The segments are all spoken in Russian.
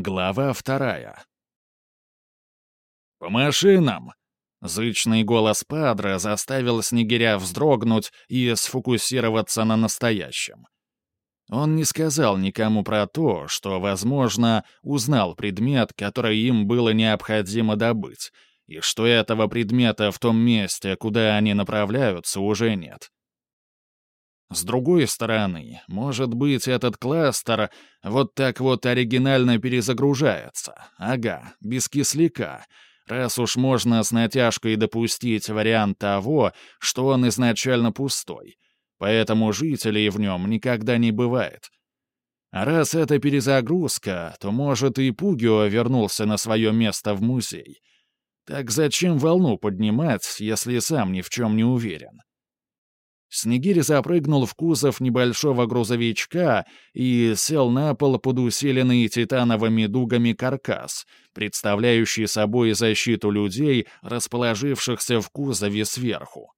Глава вторая. «По машинам!» Зычный голос Падре заставил Снегиря вздрогнуть и сфокусироваться на настоящем. Он не сказал никому про то, что, возможно, узнал предмет, который им было необходимо добыть, и что этого предмета в том месте, куда они направляются, уже нет. С другой стороны, может быть, этот кластер вот так вот оригинально перезагружается. Ага, без кисляка — раз уж можно с натяжкой допустить вариант того, что он изначально пустой, поэтому жителей в нем никогда не бывает. А раз это перезагрузка, то, может, и Пугио вернулся на свое место в музей. Так зачем волну поднимать, если сам ни в чем не уверен? Снегирь запрыгнул в кузов небольшого грузовичка и сел на пол под усиленный титановыми дугами каркас, представляющий собой защиту людей, расположившихся в кузове сверху.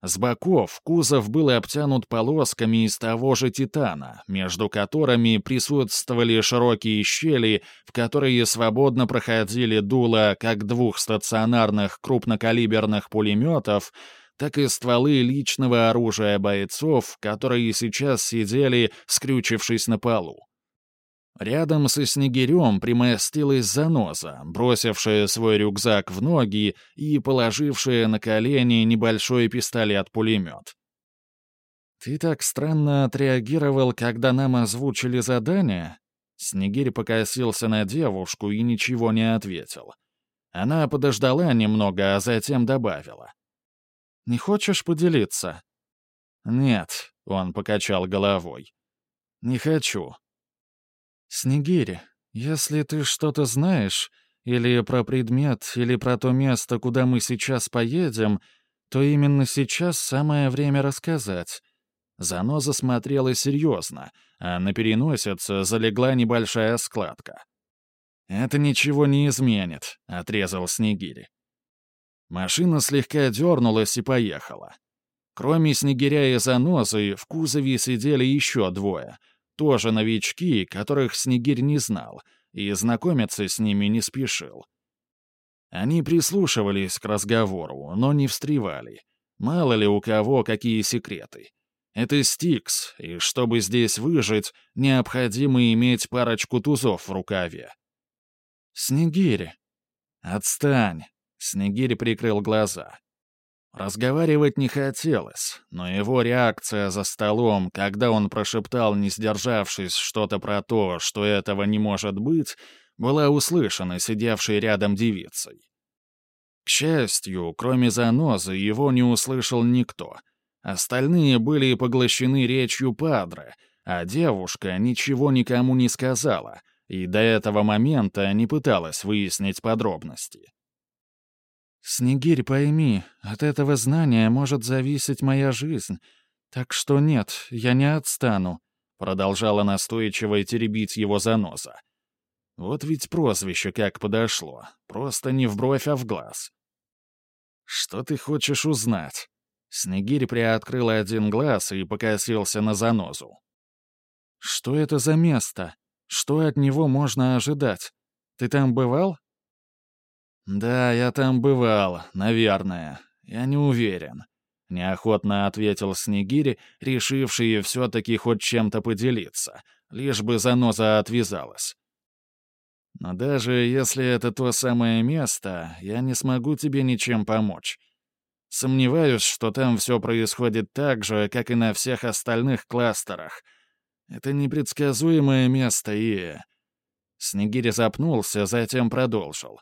С боков кузов был обтянут полосками из того же титана, между которыми присутствовали широкие щели, в которые свободно проходили дула как двух стационарных крупнокалиберных пулеметов, так и стволы личного оружия бойцов, которые сейчас сидели, скрючившись на полу. Рядом со снегирем примостилась заноза, бросившая свой рюкзак в ноги и положившая на колени небольшой пистолет-пулемет. «Ты так странно отреагировал, когда нам озвучили задание?» Снегирь покосился на девушку и ничего не ответил. Она подождала немного, а затем добавила. Не хочешь поделиться?» «Нет», — он покачал головой. «Не хочу». «Снегири, если ты что-то знаешь, или про предмет, или про то место, куда мы сейчас поедем, то именно сейчас самое время рассказать». Заноза смотрела серьезно, а на переносице залегла небольшая складка. «Это ничего не изменит», — отрезал Снегири. Машина слегка дернулась и поехала. Кроме Снегиря и Занозы, в кузове сидели еще двое. Тоже новички, которых Снегирь не знал, и знакомиться с ними не спешил. Они прислушивались к разговору, но не встревали. Мало ли у кого какие секреты. Это Стикс, и чтобы здесь выжить, необходимо иметь парочку тузов в рукаве. «Снегирь!» «Отстань!» Снегирь прикрыл глаза. Разговаривать не хотелось, но его реакция за столом, когда он прошептал, не сдержавшись, что-то про то, что этого не может быть, была услышана сидевшей рядом девицей. К счастью, кроме занозы, его не услышал никто. Остальные были поглощены речью Падре, а девушка ничего никому не сказала и до этого момента не пыталась выяснить подробности. «Снегирь, пойми, от этого знания может зависеть моя жизнь. Так что нет, я не отстану», — продолжала настойчиво теребить его заноза. Вот ведь прозвище как подошло. Просто не в бровь, а в глаз. «Что ты хочешь узнать?» Снегирь приоткрыл один глаз и покосился на занозу. «Что это за место? Что от него можно ожидать? Ты там бывал?» «Да, я там бывал, наверное. Я не уверен», — неохотно ответил Снегири, решивший все-таки хоть чем-то поделиться, лишь бы заноза отвязалась. «Но даже если это то самое место, я не смогу тебе ничем помочь. Сомневаюсь, что там все происходит так же, как и на всех остальных кластерах. Это непредсказуемое место и...» Снегири запнулся, затем продолжил.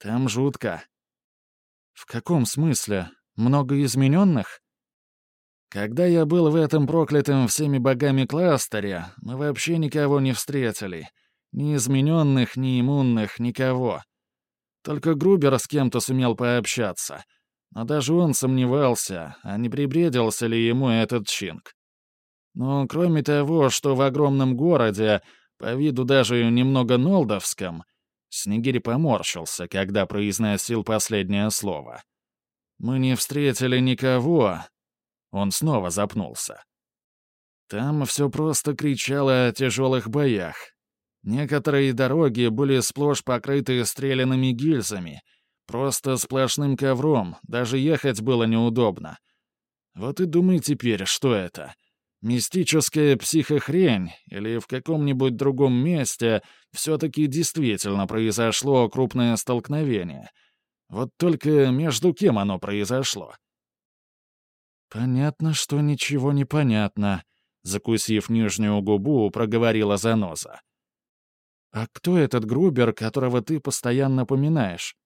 Там жутко. В каком смысле? Много измененных? Когда я был в этом проклятом всеми богами кластере, мы вообще никого не встретили. Ни измененных, ни иммунных, никого. Только Грубер с кем-то сумел пообщаться. Но даже он сомневался, а не прибредился ли ему этот чинг. Но кроме того, что в огромном городе, по виду даже немного нолдовском, Снегирь поморщился, когда произносил последнее слово. «Мы не встретили никого...» Он снова запнулся. Там все просто кричало о тяжелых боях. Некоторые дороги были сплошь покрыты стрелянными гильзами, просто сплошным ковром, даже ехать было неудобно. Вот и думай теперь, что это. Мистическая психохрень или в каком-нибудь другом месте все-таки действительно произошло крупное столкновение. Вот только между кем оно произошло? «Понятно, что ничего не понятно», — закусив нижнюю губу, проговорила заноза. «А кто этот Грубер, которого ты постоянно поминаешь?»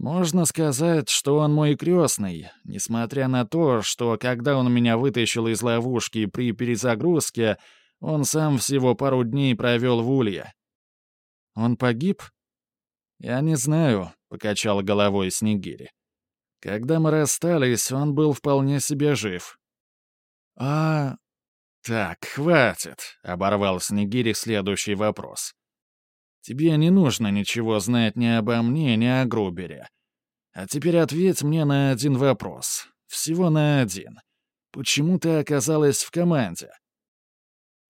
«Можно сказать, что он мой крестный, несмотря на то, что когда он меня вытащил из ловушки при перезагрузке, он сам всего пару дней провел в улье». «Он погиб?» «Я не знаю», — покачал головой Снегири. «Когда мы расстались, он был вполне себе жив». «А «Так, хватит», — оборвал Снегири следующий вопрос. «Тебе не нужно ничего знать ни обо мне, ни о Грубере. А теперь ответь мне на один вопрос. Всего на один. Почему ты оказалась в команде?»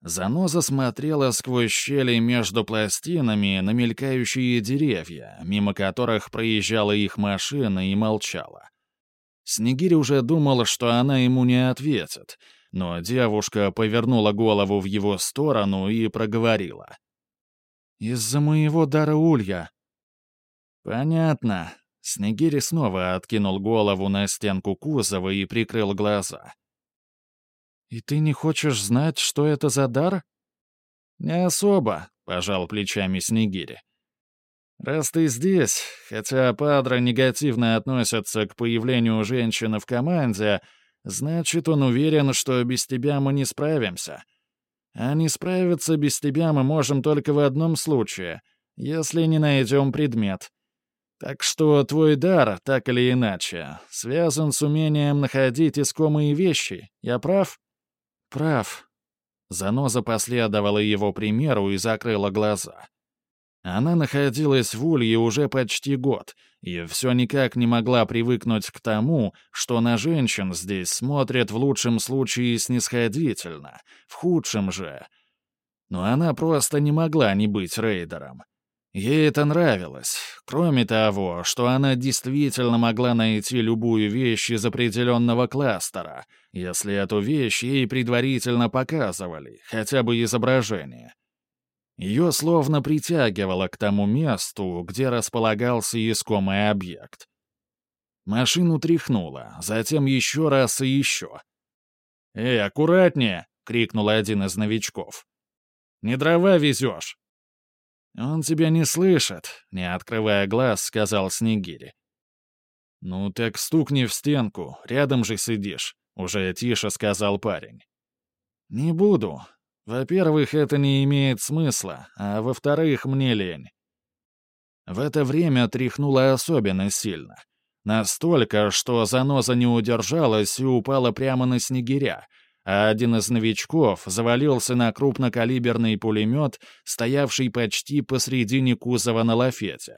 Заноза смотрела сквозь щели между пластинами на мелькающие деревья, мимо которых проезжала их машина и молчала. Снегирь уже думал, что она ему не ответит — но девушка повернула голову в его сторону и проговорила. «Из-за моего дара улья». «Понятно». Снегири снова откинул голову на стенку кузова и прикрыл глаза. «И ты не хочешь знать, что это за дар?» «Не особо», — пожал плечами Снегири. «Раз ты здесь, хотя Падра негативно относится к появлению женщины в команде, — Значит, он уверен, что без тебя мы не справимся. А не справиться без тебя мы можем только в одном случае, если не найдем предмет. Так что твой дар, так или иначе, связан с умением находить искомые вещи. Я прав? Прав. Заноза последовала его примеру и закрыла глаза. Она находилась в Улье уже почти год и все никак не могла привыкнуть к тому, что на женщин здесь смотрят в лучшем случае снисходительно, в худшем же. Но она просто не могла не быть рейдером. Ей это нравилось. Кроме того, что она действительно могла найти любую вещь из определенного кластера, если эту вещь ей предварительно показывали, хотя бы изображение. Ее словно притягивало к тому месту, где располагался искомый объект. Машину тряхнуло, затем еще раз и еще. «Эй, аккуратнее!» — крикнул один из новичков. «Не дрова везешь!» «Он тебя не слышит», — не открывая глаз, сказал Снегири. «Ну так стукни в стенку, рядом же сидишь», — уже тише сказал парень. «Не буду. Во-первых, это не имеет смысла, а во-вторых, мне лень. В это время тряхнуло особенно сильно. Настолько, что заноза не удержалась и упала прямо на снегиря, а один из новичков завалился на крупнокалиберный пулемет, стоявший почти посредине кузова на лафете.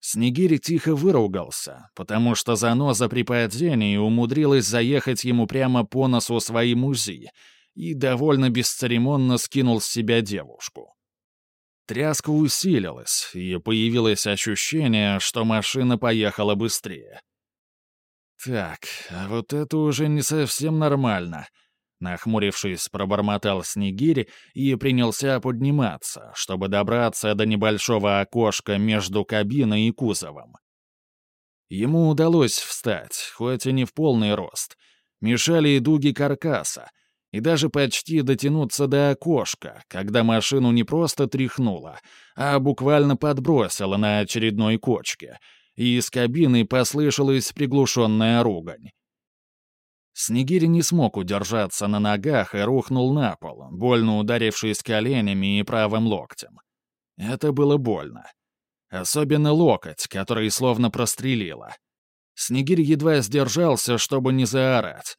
Снегирь тихо выругался, потому что заноза при падении умудрилась заехать ему прямо по носу своим УЗИ — и довольно бесцеремонно скинул с себя девушку. Тряска усилилась, и появилось ощущение, что машина поехала быстрее. «Так, а вот это уже не совсем нормально», — нахмурившись, пробормотал Снегирь и принялся подниматься, чтобы добраться до небольшого окошка между кабиной и кузовом. Ему удалось встать, хоть и не в полный рост. Мешали и дуги каркаса, и даже почти дотянуться до окошка, когда машину не просто тряхнуло, а буквально подбросило на очередной кочке, и из кабины послышалась приглушенная ругань. Снегирь не смог удержаться на ногах и рухнул на пол, больно ударившись коленями и правым локтем. Это было больно. Особенно локоть, который словно прострелило. Снегирь едва сдержался, чтобы не заорать.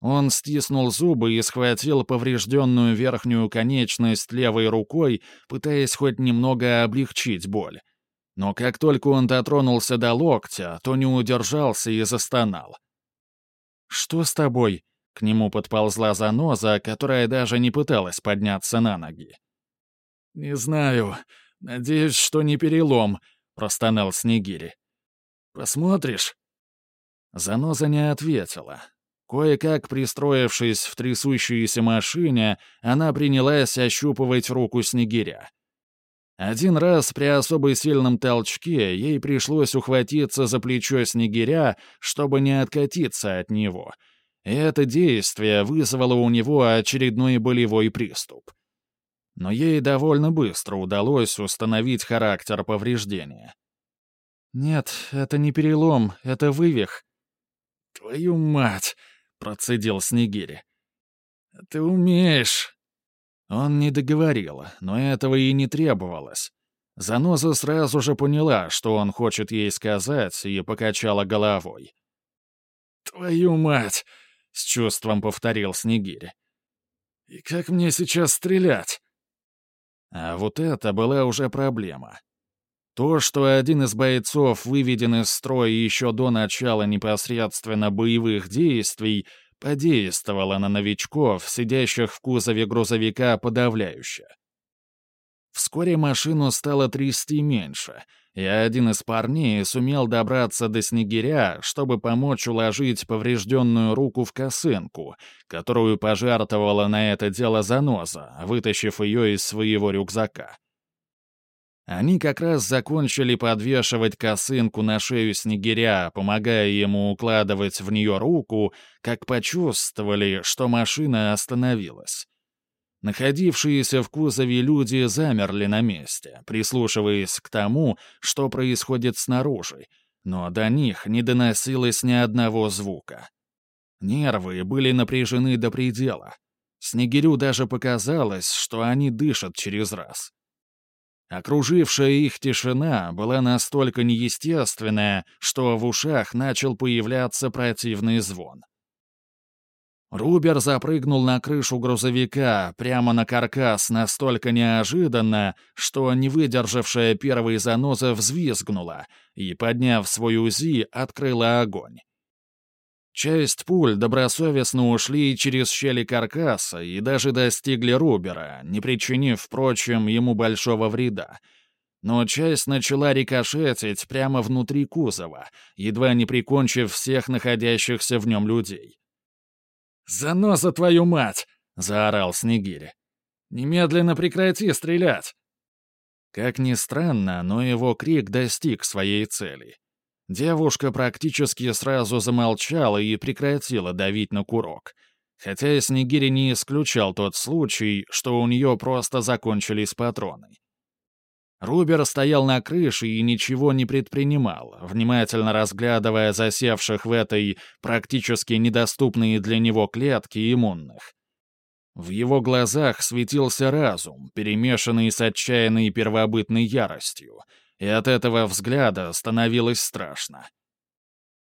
Он стиснул зубы и схватил поврежденную верхнюю конечность левой рукой, пытаясь хоть немного облегчить боль. Но как только он дотронулся до локтя, то не удержался и застонал. «Что с тобой?» — к нему подползла заноза, которая даже не пыталась подняться на ноги. «Не знаю. Надеюсь, что не перелом», — простонал Снегири. «Посмотришь?» Заноза не ответила. Кое-как пристроившись в трясущейся машине, она принялась ощупывать руку Снегиря. Один раз при особо сильном толчке ей пришлось ухватиться за плечо Снегиря, чтобы не откатиться от него. И это действие вызвало у него очередной болевой приступ. Но ей довольно быстро удалось установить характер повреждения. «Нет, это не перелом, это вывих». «Твою мать!» — процедил Снегири. «Ты умеешь!» Он не договорил, но этого и не требовалось. Заноза сразу же поняла, что он хочет ей сказать, и покачала головой. «Твою мать!» — с чувством повторил Снегирь. «И как мне сейчас стрелять?» А вот это была уже проблема. То, что один из бойцов выведен из строя еще до начала непосредственно боевых действий, подействовало на новичков, сидящих в кузове грузовика, подавляюще. Вскоре машину стало трясти меньше, и один из парней сумел добраться до снегиря, чтобы помочь уложить поврежденную руку в косынку, которую пожертвовала на это дело заноза, вытащив ее из своего рюкзака. Они как раз закончили подвешивать косынку на шею снегиря, помогая ему укладывать в нее руку, как почувствовали, что машина остановилась. Находившиеся в кузове люди замерли на месте, прислушиваясь к тому, что происходит снаружи, но до них не доносилось ни одного звука. Нервы были напряжены до предела. Снегирю даже показалось, что они дышат через раз. Окружившая их тишина была настолько неестественная, что в ушах начал появляться противный звон. Рубер запрыгнул на крышу грузовика, прямо на каркас, настолько неожиданно, что не выдержавшая первой заноза взвизгнула и, подняв свой УЗИ, открыла огонь. Часть пуль добросовестно ушли через щели каркаса и даже достигли Рубера, не причинив, впрочем, ему большого вреда. Но часть начала рикошетить прямо внутри кузова, едва не прикончив всех находящихся в нем людей. «Заноса твою мать!» — заорал Снегирь. «Немедленно прекрати стрелять!» Как ни странно, но его крик достиг своей цели. Девушка практически сразу замолчала и прекратила давить на курок. Хотя Снегири не исключал тот случай, что у нее просто закончились патроны. Рубер стоял на крыше и ничего не предпринимал, внимательно разглядывая засевших в этой практически недоступной для него клетке иммунных. В его глазах светился разум, перемешанный с отчаянной первобытной яростью — и от этого взгляда становилось страшно.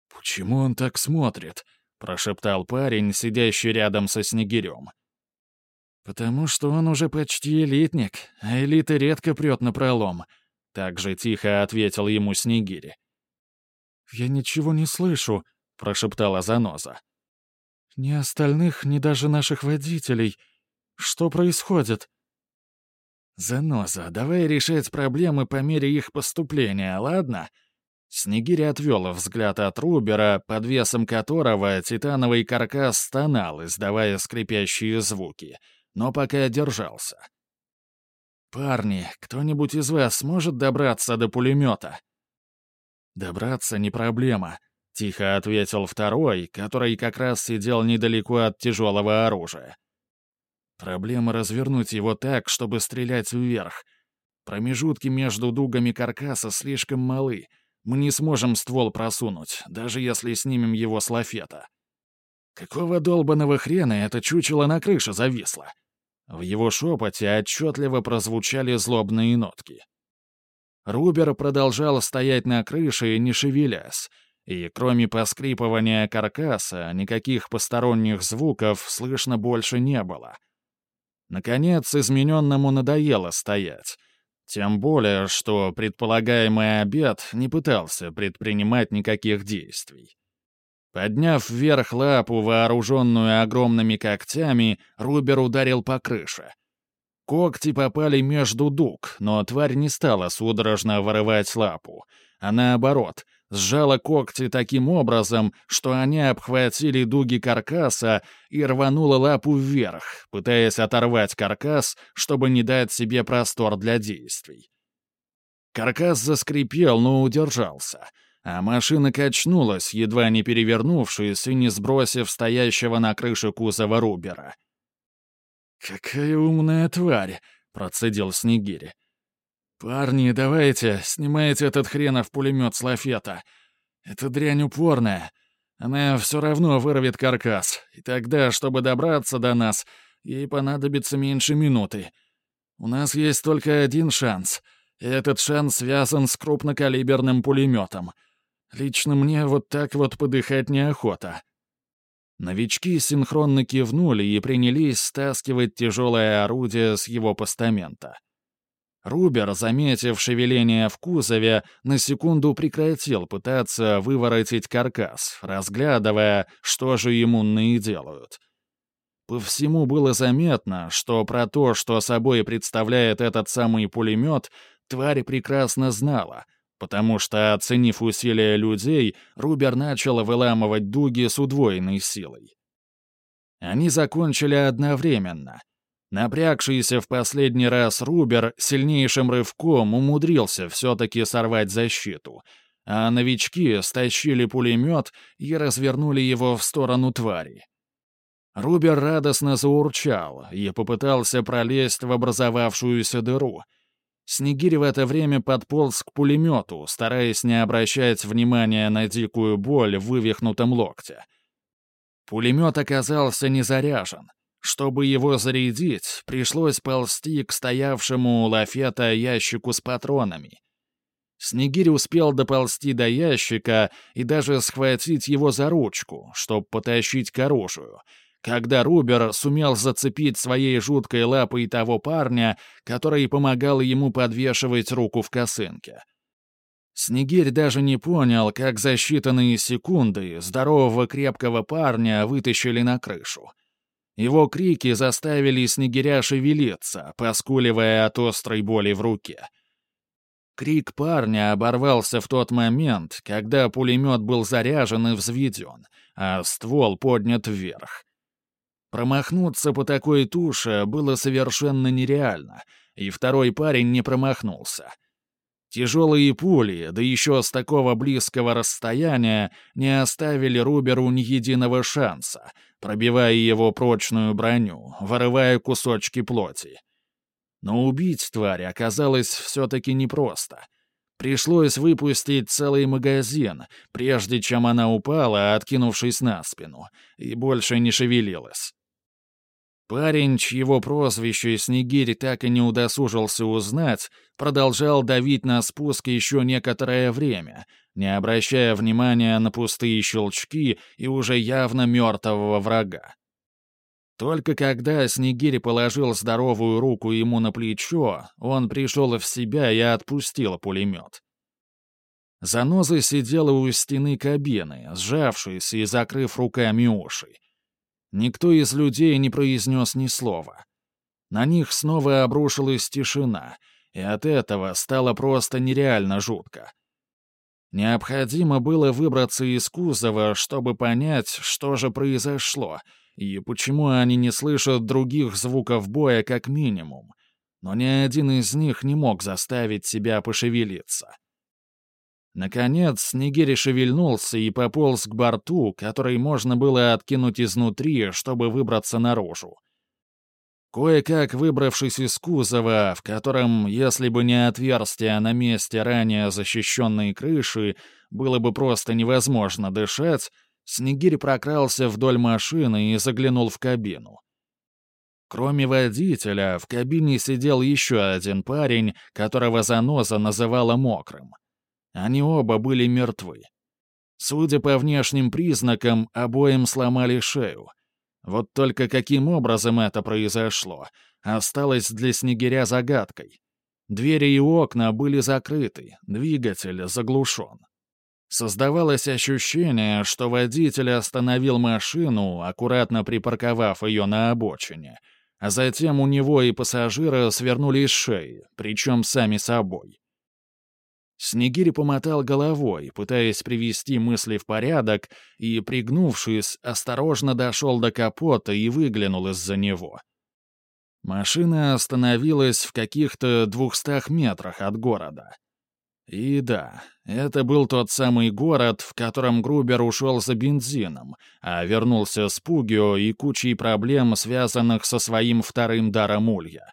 «Почему он так смотрит?» — прошептал парень, сидящий рядом со Снегирем. «Потому что он уже почти элитник, а элита редко прет на пролом», — так же тихо ответил ему Снегири. «Я ничего не слышу», — прошептала Заноза. «Ни остальных, ни даже наших водителей. Что происходит?» «Заноза, давай решать проблемы по мере их поступления, ладно?» Снегирь отвел взгляд от Рубера, под весом которого титановый каркас стонал, издавая скрипящие звуки, но пока держался. «Парни, кто-нибудь из вас сможет добраться до пулемета?» «Добраться не проблема», — тихо ответил второй, который как раз сидел недалеко от тяжелого оружия. Проблема развернуть его так, чтобы стрелять вверх. Промежутки между дугами каркаса слишком малы. Мы не сможем ствол просунуть, даже если снимем его с лафета. Какого долбаного хрена это чучело на крыше зависло? В его шепоте отчетливо прозвучали злобные нотки. Рубер продолжал стоять на крыше, не шевелясь, и кроме поскрипывания каркаса никаких посторонних звуков слышно больше не было — Наконец, измененному надоело стоять. Тем более, что предполагаемый обед не пытался предпринимать никаких действий. Подняв вверх лапу, вооруженную огромными когтями, Рубер ударил по крыше. Когти попали между дуг, но тварь не стала судорожно вырывать лапу, а наоборот, сжала когти таким образом, что они обхватили дуги каркаса и рванула лапу вверх, пытаясь оторвать каркас, чтобы не дать себе простор для действий. Каркас заскрипел, но удержался, а машина качнулась, едва не перевернувшись и не сбросив стоящего на крыше кузова Рубера — «Какая умная тварь!» — процедил Снегири. «Парни, давайте, снимайте этот хренов пулемет с лафета. Эта дрянь упорная. Она все равно вырвет каркас, и тогда, чтобы добраться до нас, ей понадобится меньше минуты. У нас есть только один шанс, и этот шанс связан с крупнокалиберным пулеметом. Лично мне вот так вот подыхать неохота». Новички синхронно кивнули и принялись стаскивать тяжелое орудие с его постамента. Рубер, заметив шевеление в кузове, на секунду прекратил пытаться выворотить каркас, разглядывая, что же иммунные делают. По всему было заметно, что про то, что собой представляет этот самый пулемет, тварь прекрасно знала — потому что, оценив усилия людей, Рубер начал выламывать дуги с удвоенной силой. Они закончили одновременно. Напрягшийся в последний раз Рубер сильнейшим рывком умудрился все-таки сорвать защиту, а новички стащили пулемет и развернули его в сторону твари. Рубер радостно заурчал и попытался пролезть в образовавшуюся дыру — Снегирь в это время подполз к пулемету, стараясь не обращать внимания на дикую боль в вывихнутом локте. Пулемет оказался не заряжен. Чтобы его зарядить, пришлось ползти к стоявшему у лафета ящику с патронами. Снегирь успел доползти до ящика и даже схватить его за ручку, чтобы потащить к оружию — когда Рубер сумел зацепить своей жуткой лапой того парня, который помогал ему подвешивать руку в косынке. Снегирь даже не понял, как за считанные секунды здорового крепкого парня вытащили на крышу. Его крики заставили Снегиря шевелиться, поскуливая от острой боли в руке. Крик парня оборвался в тот момент, когда пулемет был заряжен и взведен, а ствол поднят вверх. Промахнуться по такой туше было совершенно нереально, и второй парень не промахнулся. Тяжелые пули, да еще с такого близкого расстояния, не оставили Руберу ни единого шанса, пробивая его прочную броню, вырывая кусочки плоти. Но убить тварь оказалось все-таки непросто. Пришлось выпустить целый магазин, прежде чем она упала, откинувшись на спину, и больше не шевелилась. Парень, чьего прозвище Снегирь так и не удосужился узнать, продолжал давить на спуск еще некоторое время, не обращая внимания на пустые щелчки и уже явно мертвого врага. Только когда Снегирь положил здоровую руку ему на плечо, он пришел в себя и отпустил пулемет. Заноза сидела у стены кабины, сжавшись и закрыв руками уши. Никто из людей не произнес ни слова. На них снова обрушилась тишина, и от этого стало просто нереально жутко. Необходимо было выбраться из кузова, чтобы понять, что же произошло, и почему они не слышат других звуков боя как минимум. Но ни один из них не мог заставить себя пошевелиться. Наконец, Нигири шевельнулся и пополз к борту, который можно было откинуть изнутри, чтобы выбраться наружу. Кое-как выбравшись из кузова, в котором, если бы не отверстие на месте ранее защищенной крыши, было бы просто невозможно дышать, Снегирь прокрался вдоль машины и заглянул в кабину. Кроме водителя, в кабине сидел еще один парень, которого заноза называла мокрым — они оба были мертвы. Судя по внешним признакам, обоим сломали шею. Вот только каким образом это произошло, осталось для Снегиря загадкой. Двери и окна были закрыты, двигатель заглушен. Создавалось ощущение, что водитель остановил машину, аккуратно припарковав ее на обочине, а затем у него и пассажира свернули шеи, причем сами собой. Снегирь помотал головой, пытаясь привести мысли в порядок, и, пригнувшись, осторожно дошел до капота и выглянул из-за него. Машина остановилась в каких-то двухстах метрах от города. И да, это был тот самый город, в котором Грубер ушел за бензином, а вернулся с Пугио и кучей проблем, связанных со своим вторым даром Улья.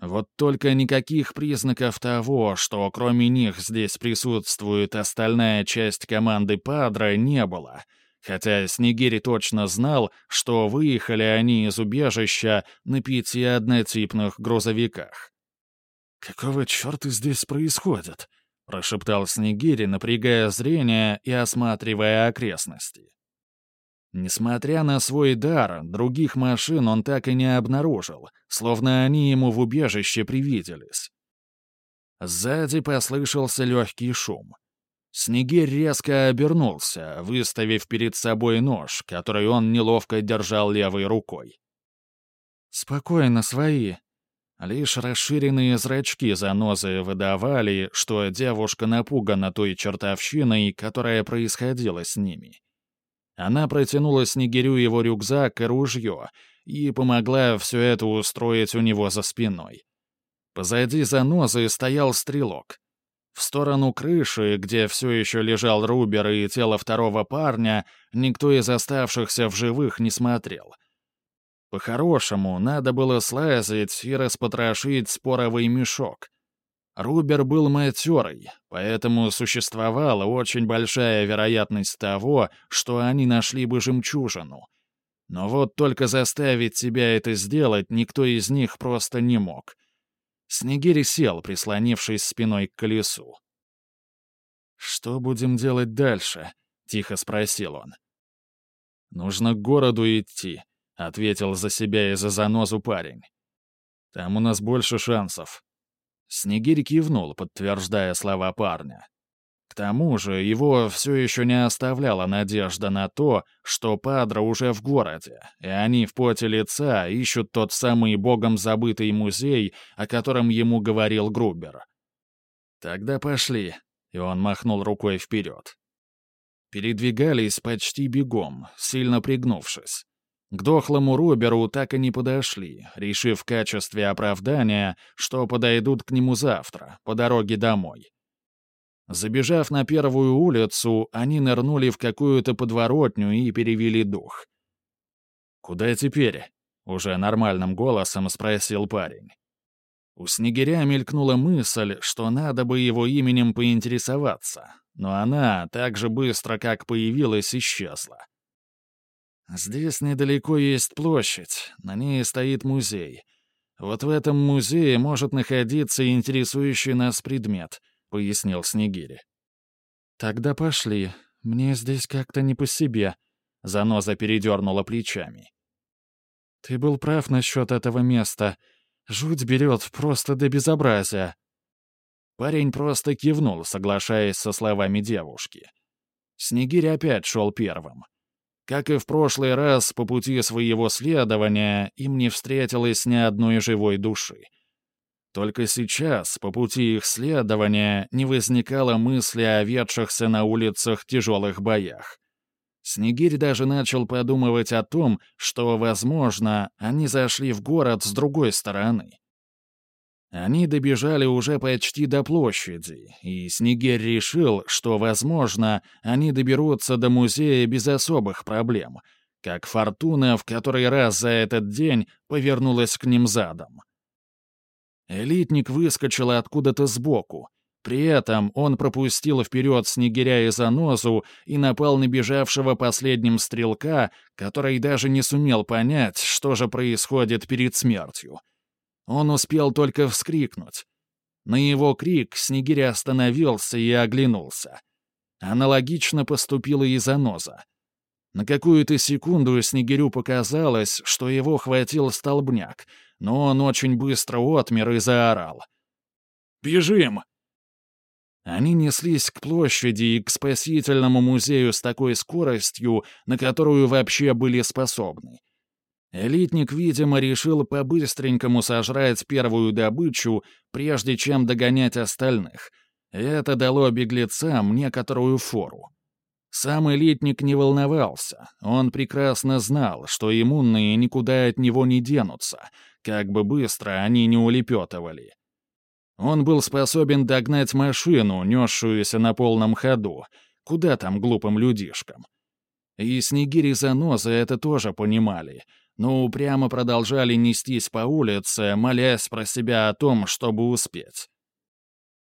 Вот только никаких признаков того, что кроме них здесь присутствует остальная часть команды Падра, не было, хотя Снегири точно знал, что выехали они из убежища на пяти однотипных грузовиках. «Какого черта здесь происходит?» прошептал Снегири, напрягая зрение и осматривая окрестности. Несмотря на свой дар, других машин он так и не обнаружил, словно они ему в убежище привиделись. Сзади послышался легкий шум. Снегирь резко обернулся, выставив перед собой нож, который он неловко держал левой рукой. «Спокойно, свои», Лишь расширенные зрачки занозы выдавали, что девушка напугана той чертовщиной, которая происходила с ними. Она протянула Снегирю его рюкзак и ружье и помогла все это устроить у него за спиной. Позади занозы стоял стрелок. В сторону крыши, где все еще лежал Рубер и тело второго парня, никто из оставшихся в живых не смотрел — по-хорошему, надо было слазить и распотрошить споровый мешок. Рубер был матерый, поэтому существовала очень большая вероятность того, что они нашли бы жемчужину. Но вот только заставить себя это сделать никто из них просто не мог. Снегири сел, прислонившись спиной к колесу. «Что будем делать дальше?» — тихо спросил он. «Нужно к городу идти», — ответил за себя и за занозу парень. «Там у нас больше шансов». Снегирь кивнул, подтверждая слова парня. К тому же его все еще не оставляла надежда на то, что Падра уже в городе, и они в поте лица ищут тот самый богом забытый музей, о котором ему говорил Грубер. «Тогда пошли», — и он махнул рукой вперед. Передвигались почти бегом, сильно пригнувшись. К дохлому Роберу так и не подошли, решив в качестве оправдания, что подойдут к нему завтра, по дороге домой. Забежав на первую улицу, они нырнули в какую-то подворотню и перевели дух. «Куда теперь?» — уже нормальным голосом спросил парень. У Снегиря мелькнула мысль, что надо бы его именем поинтересоваться, но она так же быстро, как появилась, исчезла. Здесь недалеко есть площадь, на ней стоит музей. Вот в этом музее может находиться интересующий нас предмет», — пояснил Снегири. «Тогда пошли. Мне здесь как-то не по себе», — Заноза передернула плечами. «Ты был прав насчет этого места. Жуть берет просто до безобразия». Парень просто кивнул, соглашаясь со словами девушки. Снегирь опять шел первым. Как и в прошлый раз, по пути своего следования им не встретилось ни одной живой души. Только сейчас, по пути их следования, не возникало мысли о ведшихся на улицах тяжелых боях. Снегирь даже начал подумывать о том, что, возможно, они зашли в город с другой стороны. Они добежали уже почти до площади, и Снегирь решил, что, возможно, они доберутся до музея без особых проблем, как Фортуна в который раз за этот день повернулась к ним задом. Элитник выскочил откуда-то сбоку. При этом он пропустил вперед Снегиря и Занозу и напал на бежавшего последним стрелка, который даже не сумел понять, что же происходит перед смертью — он успел только вскрикнуть. На его крик Снегирь остановился и оглянулся. Аналогично поступила и заноза. На какую-то секунду Снегирю показалось, что его хватил столбняк, но он очень быстро отмер и заорал. «Бежим!» Они неслись к площади и к спасительному музею с такой скоростью, на которую вообще были способны. Элитник, видимо, решил по-быстренькому сожрать первую добычу, прежде чем догонять остальных. И это дало беглецам некоторую фору. Сам элитник не волновался. Он прекрасно знал, что иммунные никуда от него не денутся, как бы быстро они не улепетывали. Он был способен догнать машину, несшуюся на полном ходу. Куда там глупым людишкам? И снегири занозы это тоже понимали, но упрямо продолжали нестись по улице, молясь про себя о том, чтобы успеть.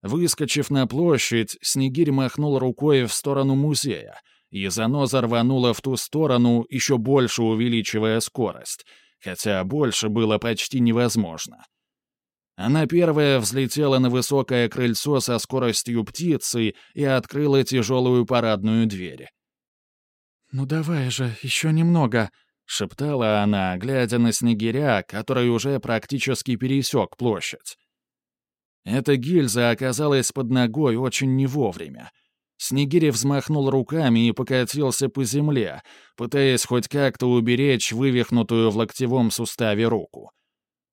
Выскочив на площадь, Снегирь махнул рукой в сторону музея, и заноза рванула в ту сторону, еще больше увеличивая скорость, хотя больше было почти невозможно. Она первая взлетела на высокое крыльцо со скоростью птицы и открыла тяжелую парадную дверь. «Ну давай же, еще немного», — шептала она, глядя на снегиря, который уже практически пересек площадь. Эта гильза оказалась под ногой очень не вовремя. Снегири взмахнул руками и покатился по земле, пытаясь хоть как-то уберечь вывихнутую в локтевом суставе руку.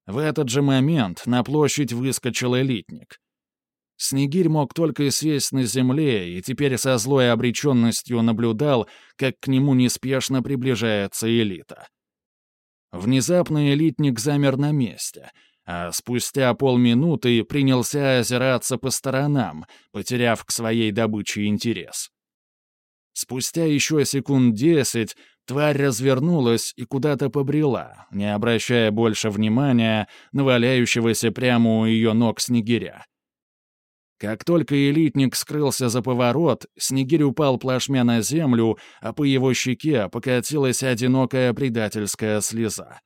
В этот же момент на площадь выскочил элитник. Снегирь мог только сесть на земле и теперь со злой обреченностью наблюдал, как к нему неспешно приближается элита. Внезапно элитник замер на месте — а спустя полминуты принялся озираться по сторонам, потеряв к своей добыче интерес. Спустя еще секунд десять тварь развернулась и куда-то побрела, не обращая больше внимания на валяющегося прямо у ее ног снегиря. Как только элитник скрылся за поворот, снегирь упал плашмя на землю, а по его щеке покатилась одинокая предательская слеза.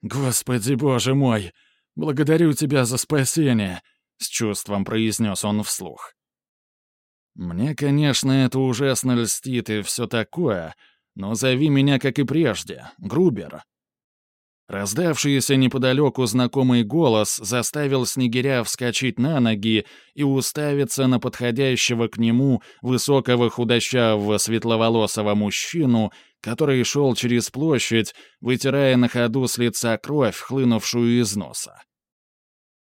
«Господи, боже мой! Благодарю тебя за спасение!» — с чувством произнес он вслух. «Мне, конечно, это ужасно льстит и все такое, но зови меня, как и прежде, Грубер». Раздавшийся неподалеку знакомый голос заставил Снегиря вскочить на ноги и уставиться на подходящего к нему высокого худощавого светловолосого мужчину, который шел через площадь, вытирая на ходу с лица кровь, хлынувшую из носа.